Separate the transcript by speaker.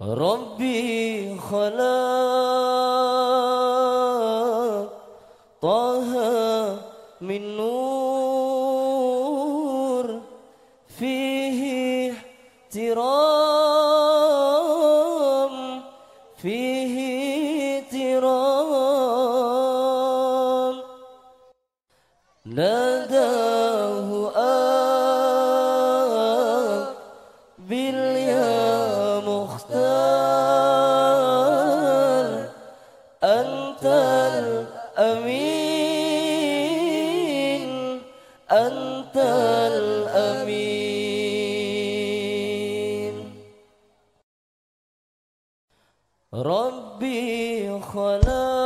Speaker 1: ربي خلق طه من نور فيه احترام فيه احترام. ناداه الأمين أنت الأمين. ربي خلق